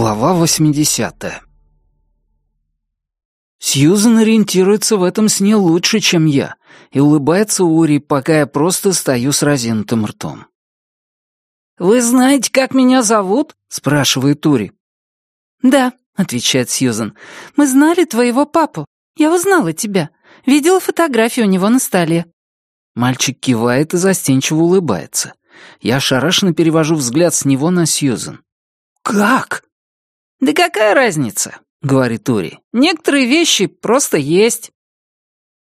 Глава 80 Сьюзен ориентируется в этом сне лучше, чем я, и улыбается Ури, пока я просто стою с разинутым ртом. «Вы знаете, как меня зовут?» — спрашивает Ури. «Да», — отвечает Сьюзен. «Мы знали твоего папу. Я узнала тебя. Видела фотографию у него на столе». Мальчик кивает и застенчиво улыбается. Я ошарашенно перевожу взгляд с него на Сьюзен. «Как?» «Да какая разница?» — говорит Ури. «Некоторые вещи просто есть».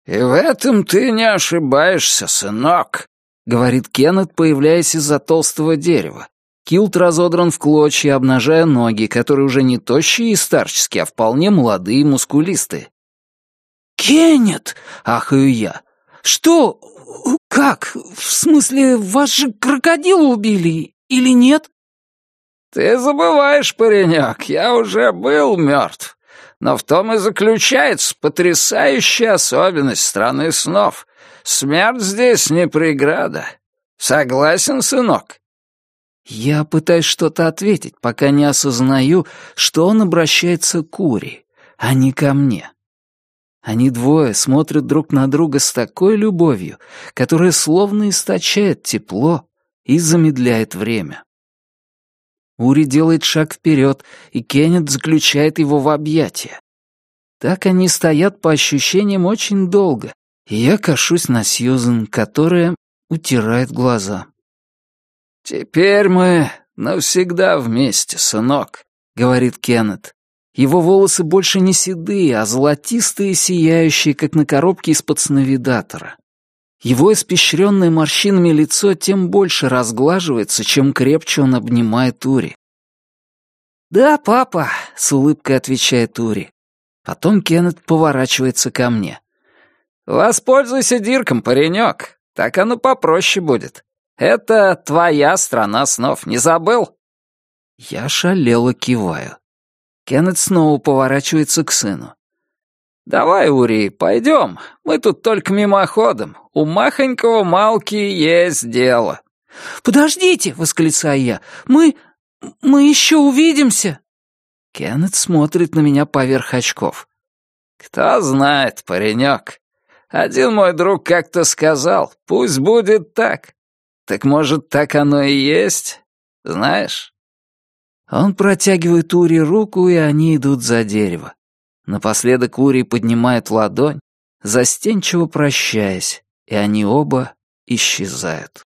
«И в этом ты не ошибаешься, сынок», — говорит Кеннет, появляясь из-за толстого дерева. Килт разодран в клочья, обнажая ноги, которые уже не тощие и старческие, а вполне молодые и мускулистые. «Кеннет!» — ахаю я. «Что? Как? В смысле, вас же крокодила убили или нет?» «Ты забываешь, паренек, я уже был мертв. Но в том и заключается потрясающая особенность страны снов. Смерть здесь не преграда. Согласен, сынок?» Я пытаюсь что-то ответить, пока не осознаю, что он обращается к Ури, а не ко мне. Они двое смотрят друг на друга с такой любовью, которая словно источает тепло и замедляет время. Ури делает шаг вперед, и Кеннет заключает его в объятия. Так они стоят по ощущениям очень долго, и я кашусь на Сьюзен, которая утирает глаза. «Теперь мы навсегда вместе, сынок», — говорит Кеннет. Его волосы больше не седые, а золотистые сияющие, как на коробке из-под сновидатора. Его испещренное морщинами лицо тем больше разглаживается, чем крепче он обнимает Ури. «Да, папа», — с улыбкой отвечает Ури. Потом Кеннет поворачивается ко мне. «Воспользуйся дирком, паренек. Так оно попроще будет. Это твоя страна снов, не забыл?» Я шалело киваю. Кеннет снова поворачивается к сыну. «Давай, Ури, пойдем. Мы тут только мимоходом. У махонького Малки есть дело». «Подождите!» — восклицаю я. «Мы... мы еще увидимся!» Кеннет смотрит на меня поверх очков. «Кто знает, паренек. Один мой друг как-то сказал, пусть будет так. Так может, так оно и есть? Знаешь?» Он протягивает Ури руку, и они идут за дерево. Напоследок Ури поднимает ладонь, застенчиво прощаясь, и они оба исчезают.